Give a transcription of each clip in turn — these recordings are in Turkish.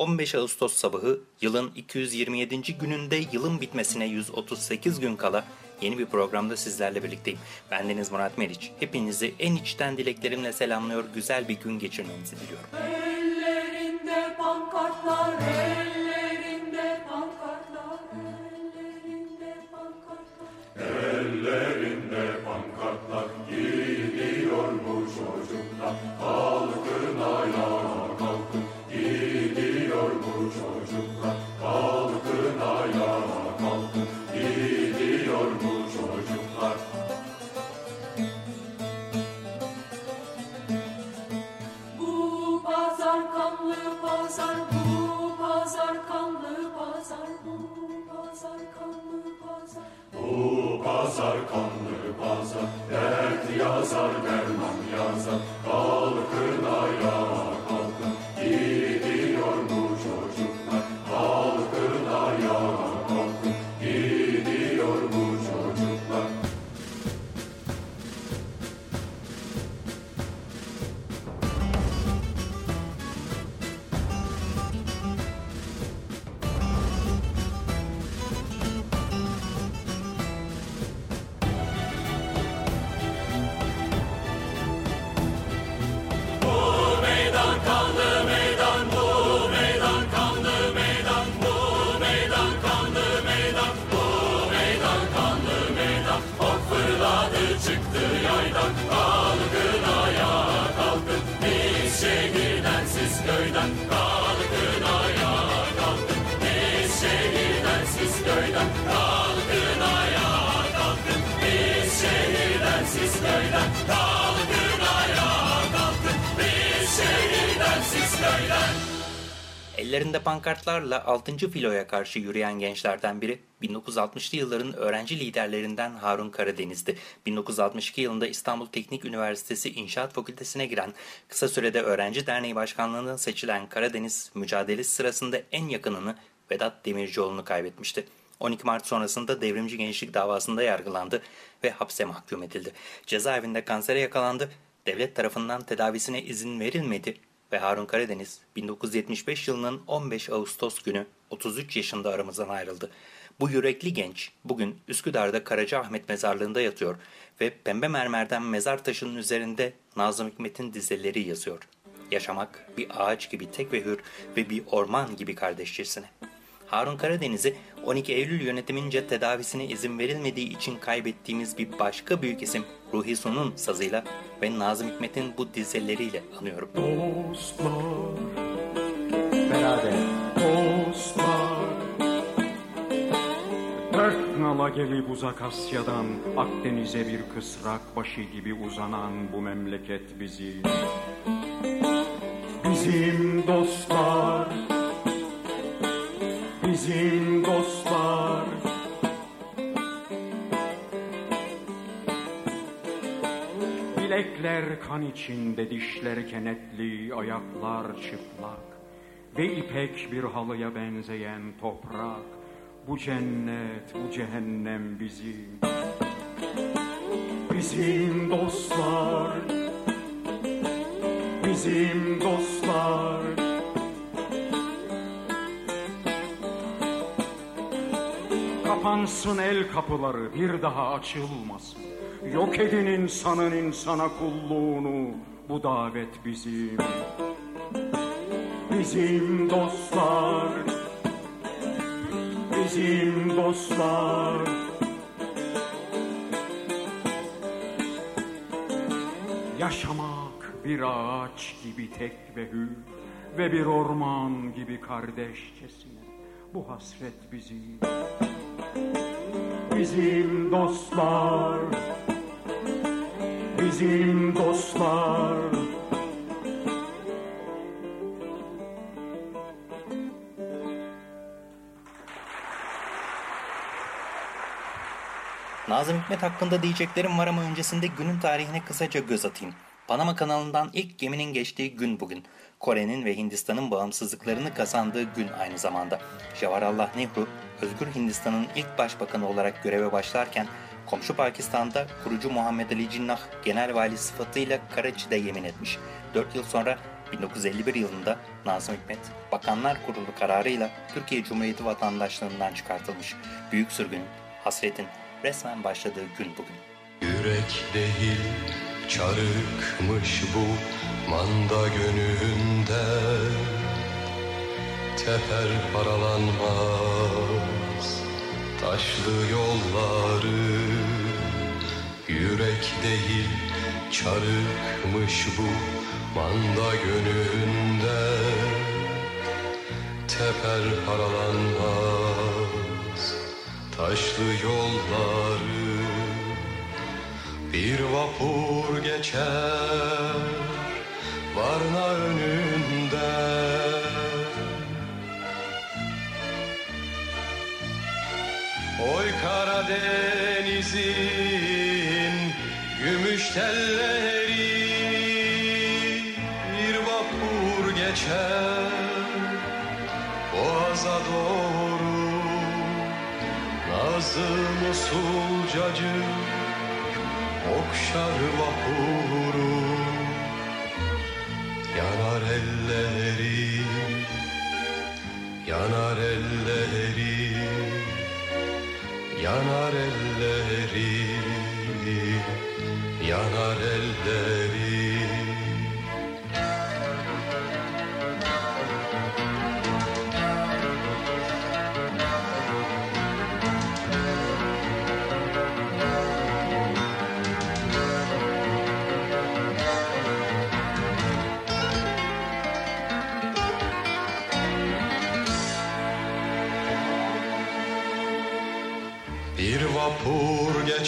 15 Ağustos sabahı yılın 227. gününde yılın bitmesine 138 gün kala yeni bir programda sizlerle birlikteyim. Ben Deniz Murat Meriç. Hepinizi en içten dileklerimle selamlıyor, güzel bir gün geçirmenizi diliyorum. Ellerinde pankartlarla 6. filoya karşı yürüyen gençlerden biri 1960'lı yılların öğrenci liderlerinden Harun Karadeniz'di. 1962 yılında İstanbul Teknik Üniversitesi İnşaat Fakültesine giren, kısa sürede Öğrenci Derneği Başkanlığı'na seçilen Karadeniz, mücadelesi sırasında en yakınını Vedat Demircioğlu'nu kaybetmişti. 12 Mart sonrasında devrimci gençlik davasında yargılandı ve hapse mahkum edildi. Cezaevinde kansere yakalandı, devlet tarafından tedavisine izin verilmedi ve Harun Karadeniz 1975 yılının 15 Ağustos günü 33 yaşında aramızdan ayrıldı. Bu yürekli genç bugün Üsküdar'da Karacaahmet mezarlığında yatıyor ve pembe mermerden mezar taşının üzerinde Nazım Hikmet'in dizeleri yazıyor. Yaşamak bir ağaç gibi tek ve hür ve bir orman gibi kardeşçesine. Harun Karadeniz'i 12 Eylül yönetimince tedavisine izin verilmediği için kaybettiğimiz bir başka büyük isim Ruhi Sun'un sazıyla ve Nazım Hikmet'in bu dizeleriyle anıyorum. Beraber Dört nala gelip uzak Asya'dan Akdeniz'e bir kısrak başı gibi uzanan bu memleket bizim. Bizim dostlar, bizim dostlar. Bilekler kan içinde, dişler kenetli, ayaklar çıplak ve ipek bir halıya benzeyen toprak. Bu cennet, bu cehennem bizim. Bizim dostlar, bizim dostlar. Kapansın el kapıları, bir daha açılmasın. Yok edin insanın insana kulluğunu, bu davet bizim. Bizim dostlar, bizim dostlar. Yaşamak bir ağaç gibi tek ve hür ve bir orman gibi kardeşçesine. Bu hasret bizim. Bizim dostlar Bizim dostlar Nazım Hikmet hakkında diyeceklerim var ama öncesinde günün tarihine kısaca göz atayım. Panama kanalından ilk geminin geçtiği gün bugün. Kore'nin ve Hindistan'ın bağımsızlıklarını kazandığı gün aynı zamanda. Jawaharlal Nehru Özgür Hindistan'ın ilk başbakanı olarak göreve başlarken komşu Pakistan'da kurucu Muhammed Ali Cinnah genel vali sıfatıyla Karachi'de yemin etmiş. 4 yıl sonra 1951 yılında Nazım Hikmet, Bakanlar Kurulu kararıyla Türkiye Cumhuriyeti vatandaşlığından çıkartılmış. Büyük sürgünün, hasretin resmen başladığı gün bugün. Yürek değil çarıkmış bu manda gönlünde Teper paralanmaz taşlı yolları Yürek değil çarıkmış bu manda gönlünde. Teper paralanmaz taşlı yolları bir vapur geçer Varna önünde Oy Karadeniz'in gümüş telleri Bir vapur geçer. Boğaza doğru Nazım usulcacı Okşar vapuru. Yanar elleri Yanar elleri Yanar elleri Yanar elleri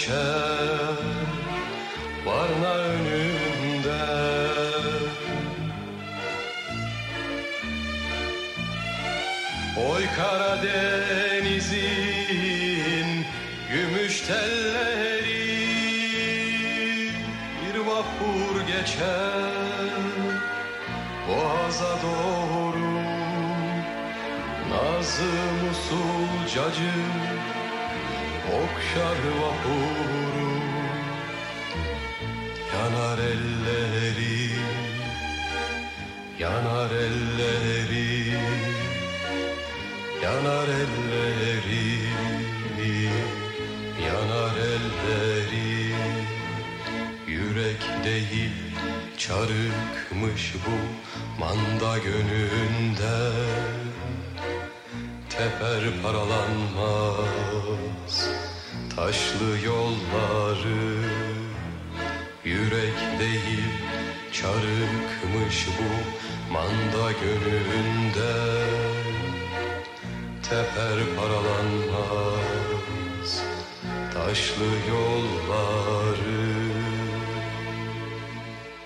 geçer Varna önünde. Oy Karadeniz'in gümüş telleri Bir vapur geçer. Boğaza doğru Nazım usulcacı Okşar vapuru Yanar elleri Yanar elleri Yanar elleri Yanar elleri. Yürek değil çarıkmış bu Manda gönlünde Teper paralanmaz. Taşlı yolları Yürek değil çarıkmış bu Manda gönlünde Teper paralanmaz. Taşlı yolları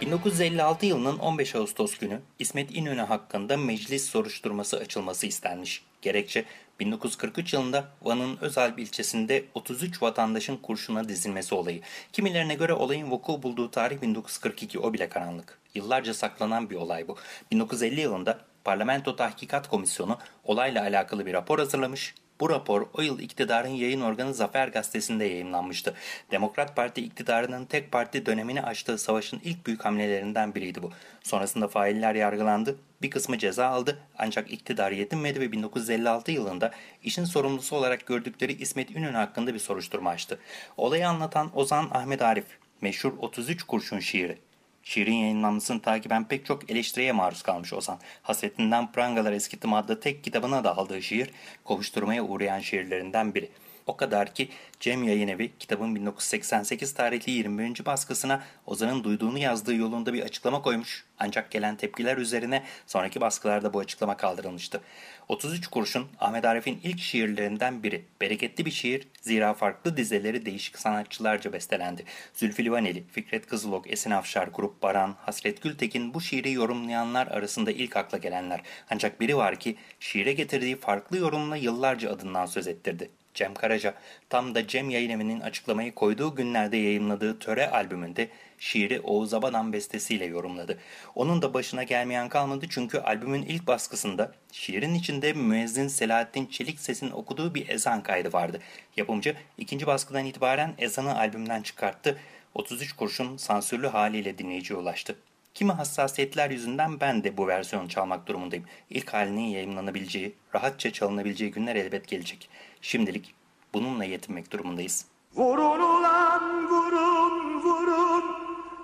1956 yılının 15 Ağustos günü İsmet İnönü hakkında meclis soruşturması açılması istenmiş. Gerekçe 1943 yılında Van'ın Özalp ilçesinde 33 vatandaşın kurşuna dizilmesi olayı. Kimilerine göre olayın vuku bulduğu tarih 1942 o bile karanlık. Yıllarca saklanan bir olay bu. 1950 yılında Parlamento Tahkikat Komisyonu olayla alakalı bir rapor hazırlamış bu rapor o yıl iktidarın yayın organı Zafer Gazetesi'nde yayınlanmıştı. Demokrat Parti iktidarının tek parti dönemini açtığı savaşın ilk büyük hamlelerinden biriydi bu. Sonrasında failler yargılandı, bir kısmı ceza aldı ancak iktidar yetinmedi ve 1956 yılında işin sorumlusu olarak gördükleri İsmet İnönü hakkında bir soruşturma açtı. Olayı anlatan Ozan Ahmet Arif, meşhur 33 kurşun şiiri. Şiirin yayınlanmasını takiben pek çok eleştiriye maruz kalmış Ozan. Hasretinden Prangalar Eskitim adlı tek kitabına da aldığı şiir, kovuşturmaya uğrayan şiirlerinden biri. O kadar ki Cem Yayın Evi kitabın 1988 tarihli 21. baskısına Ozan'ın duyduğunu yazdığı yolunda bir açıklama koymuş. Ancak gelen tepkiler üzerine sonraki baskılarda bu açıklama kaldırılmıştı. 33 kurşun Ahmet Arif'in ilk şiirlerinden biri. Bereketli bir şiir zira farklı dizeleri değişik sanatçılarca bestelendi. Zülfü Livaneli, Fikret Kızılok, Esin Afşar, Grup Baran, Hasret Gültekin bu şiiri yorumlayanlar arasında ilk akla gelenler. Ancak biri var ki şiire getirdiği farklı yorumla yıllarca adından söz ettirdi. Cem Karaca tam da Cem Yayın Evi'nin açıklamayı koyduğu günlerde yayınladığı Töre albümünde şiiri Oğuz Abadan bestesiyle yorumladı. Onun da başına gelmeyen kalmadı çünkü albümün ilk baskısında şiirin içinde müezzin Selahattin Çelik Ses'in okuduğu bir ezan kaydı vardı. Yapımcı ikinci baskıdan itibaren ezanı albümden çıkarttı. 33 kurşun sansürlü haliyle dinleyiciye ulaştı. Kimi hassasiyetler yüzünden ben de bu versiyonu çalmak durumundayım. İlk halinin yayınlanabileceği, rahatça çalınabileceği günler elbet gelecek. Şimdilik bununla yetinmek durumundayız. Vurun ulan vurun vurun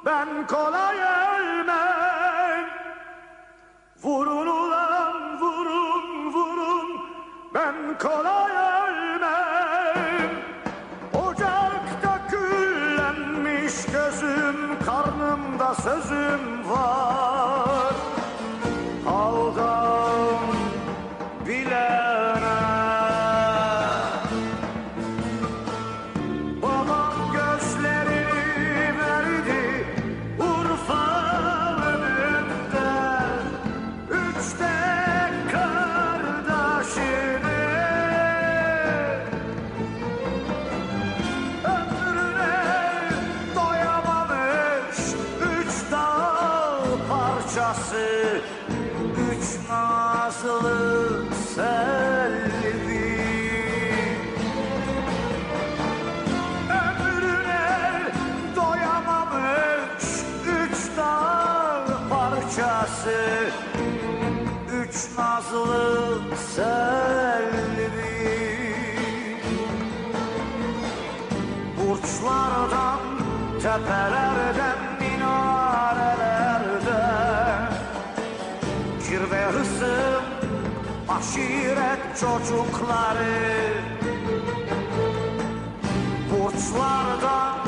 ben kolay ölmem. Vurun ulan vurun vurun ben kolay ölmem. Sözüm var. Tepelerden, minarelerden. Kirve hısım, aşiret çocukları. Burçlardan,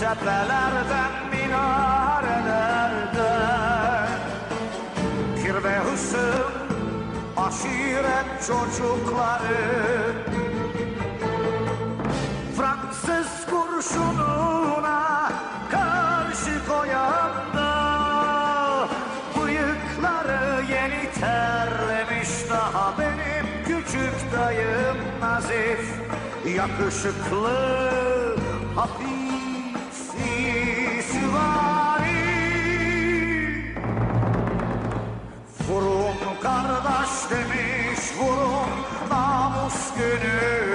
tepelerden, minarelerden. Kirve hısım, aşiret çocukları Yakışıklı hafif süvari. Vurun kardeş demiş vurun namus günüdür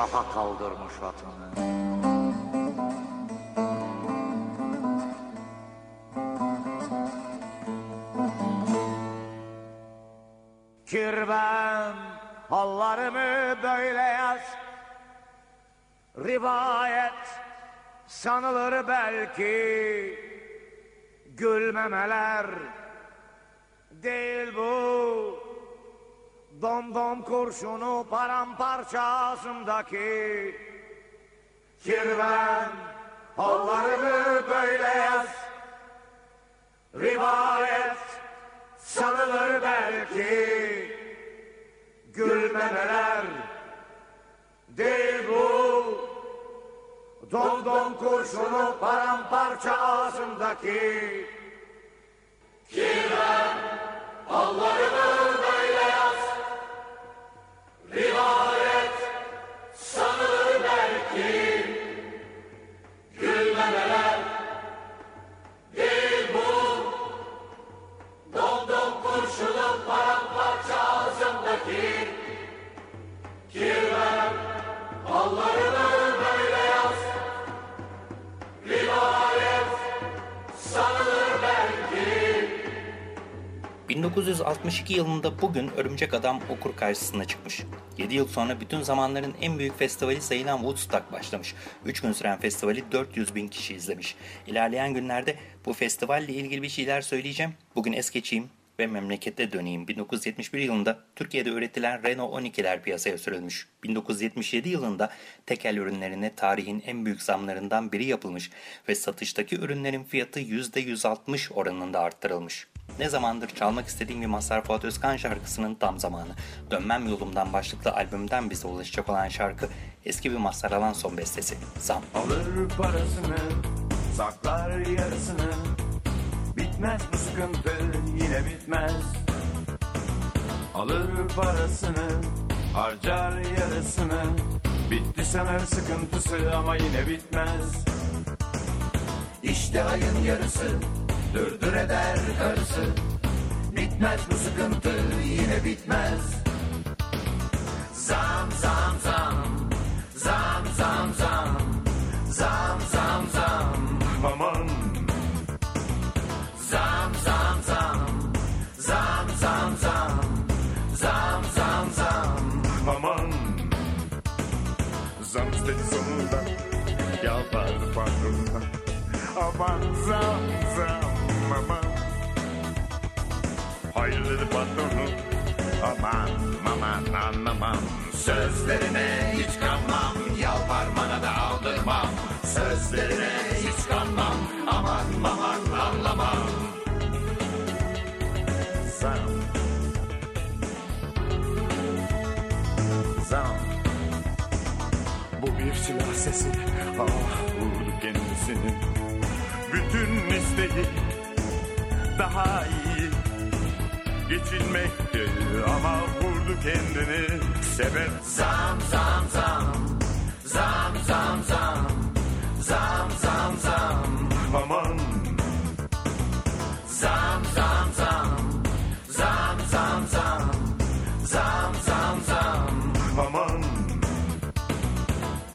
Şaha kaldırmış atını. Kirven hallarımı böyle yaz. Rivayet sanılır belki Gülmemeler. Değil bu Dom dom kurşunu paramparça ağzımdaki Kirven. Hallarımı böyle yaz. Rivayet sanılır belki. Gülmemeler değil bu. Dom dom kurşunu paramparça ağzımdaki Kirven. Hallarımı 1962 yılında bugün Örümcek Adam okur karşısına çıkmış. 7 yıl sonra bütün zamanların en büyük festivali sayılan Woodstock başlamış. 3 gün süren festivali 400 bin kişi izlemiş. İlerleyen günlerde bu festivalle ilgili bir şeyler söyleyeceğim. Bugün es geçeyim ve memlekete döneyim. 1971 yılında Türkiye'de üretilen Renault 12'ler piyasaya sürülmüş. 1977 yılında tekel ürünlerine tarihin en büyük zamlarından biri yapılmış ve satıştaki ürünlerin fiyatı %160 oranında arttırılmış. Ne zamandır çalmak istediğim bir Mazhar Fuat Özkan şarkısının tam zamanı. Dönmem yolumdan başlıklı albümden bize ulaşacak olan şarkı eski bir Mazhar Alan son bestesi. Zam. Alır parasını, saklar yarısını. Bitmez bu sıkıntı, yine bitmez. Alır parasını, harcar yarısını. Bitti sanır sıkıntısı ama yine bitmez. İşte ayın yarısı, dırdır eder karısı. Bitmez bu sıkıntı, yine bitmez. Zam zam zam, zam zam zam. Zam zam zam. Aman. Zam zam zam. Zam zam zam. Zam zam zam. Aman. Zam istedi sonunda. Yalvardı patronuna Aman zam zam Hayır dedi patronu Aman aman anlamam. Sözlerine hiç kanmam. Yalvarmana da aldırmam. Sözlerine hiç kanmam. Aman aman anlamam. Zam. Zam. Bu bir silah sesi. Ah vurdu kendisini. Bütün isteği Daha iyi geçilmekti ama vurdu kendini. Sebep? Zam zam zam. Zam zam zam. Zam zam zam. Aman. Zam zam zam. Zam zam zam. Zam zam zam. Aman.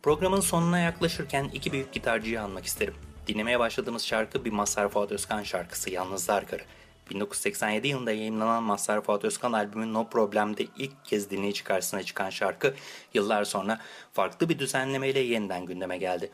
Programın sonuna yaklaşırken iki büyük gitarcıyı anmak isterim. Dinlemeye başladığımız şarkı bir Mazhar Fuat Özkan şarkısı Yalnızlar Karı. 1987 yılında yayınlanan Mazhar Fuat Özkan albümü No Problem'de ilk kez dinleyici karşısına çıkan şarkı yıllar sonra farklı bir düzenlemeyle yeniden gündeme geldi.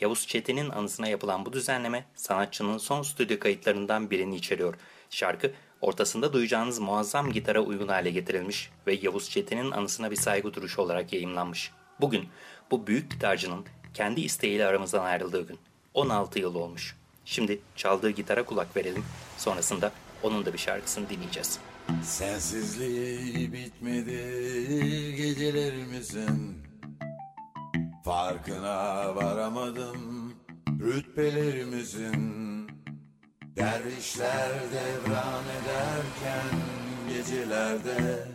Yavuz Çetin'in anısına yapılan bu düzenleme sanatçının son stüdyo kayıtlarından birini içeriyor. Şarkı ortasında duyacağınız muazzam gitara uygun hale getirilmiş ve Yavuz Çetin'in anısına bir saygı duruşu olarak yayımlanmış. Bugün bu büyük gitarcının kendi isteğiyle aramızdan ayrıldığı gün. 16 yıl olmuş. Şimdi çaldığı gitara kulak verelim. Sonrasında onun da bir şarkısını dinleyeceğiz. Sensizliği bitmedi gecelerimizin Farkına varamadım rütbelerimizin Dervişler devran ederken gecelerde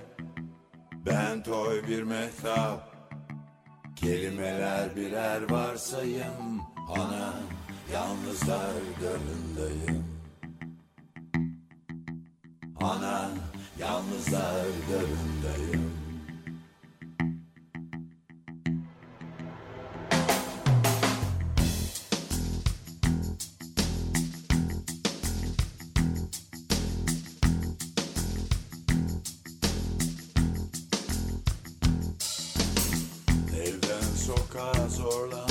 Ben toy bir mehtap. Kelimeler birer varsayım Ana yalnızlar gönlündeyim Ana yalnızlar gönlündeyim Evden sokağa zorlanmış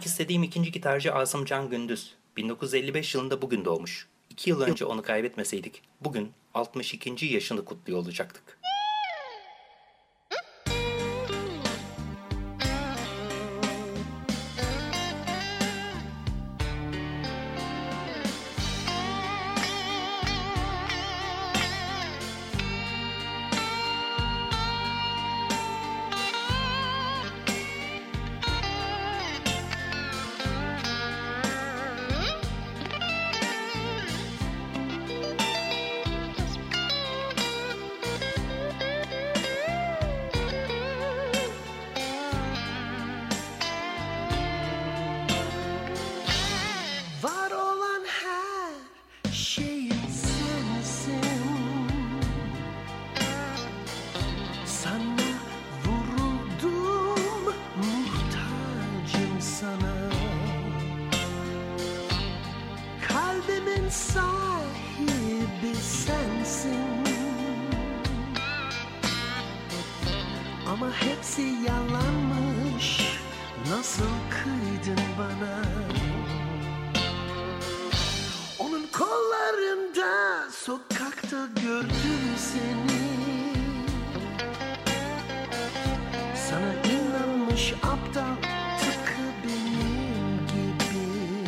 Anmak istediğim ikinci gitarcı Asım Can Gündüz. 1955 yılında bugün doğmuş. İki yıl önce onu kaybetmeseydik bugün 62. yaşını kutluyor olacaktık. Ama hepsi yalanmış. Nasıl kıydın bana? Onun kollarında sokakta gördüm seni. Sana inanmış aptal tıpkı benim gibi.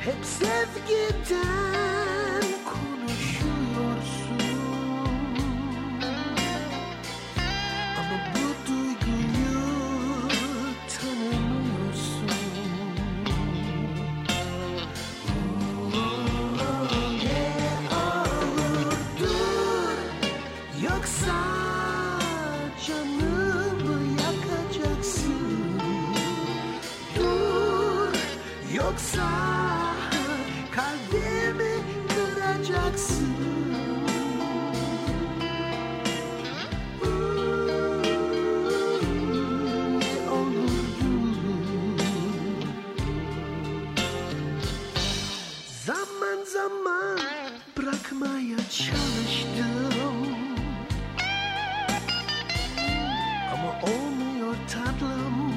Hep sevgiden Yoksa kalbimi kıracaksın. Zaman zaman bırakmaya çalıştım. Ama olmuyor tatlım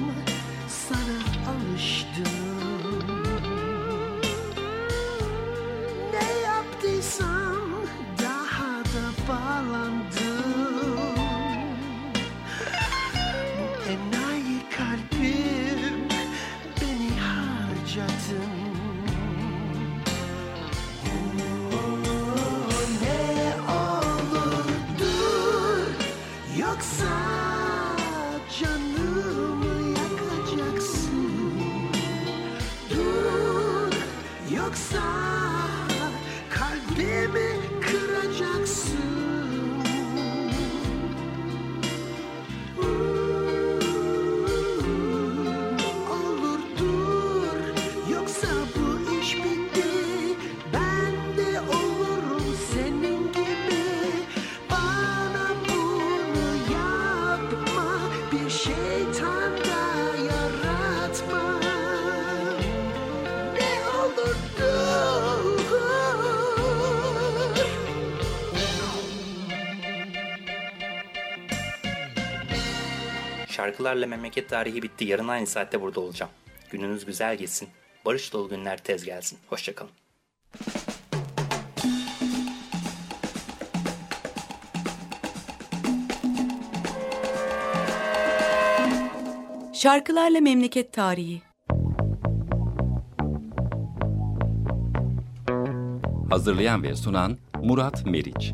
Yoksa Şarkılarla memleket tarihi bitti. Yarın aynı saatte burada olacağım. Gününüz güzel geçsin. Barış dolu günler tez gelsin. Hoşçakalın. Şarkılarla memleket tarihi. Hazırlayan ve sunan Murat Meriç.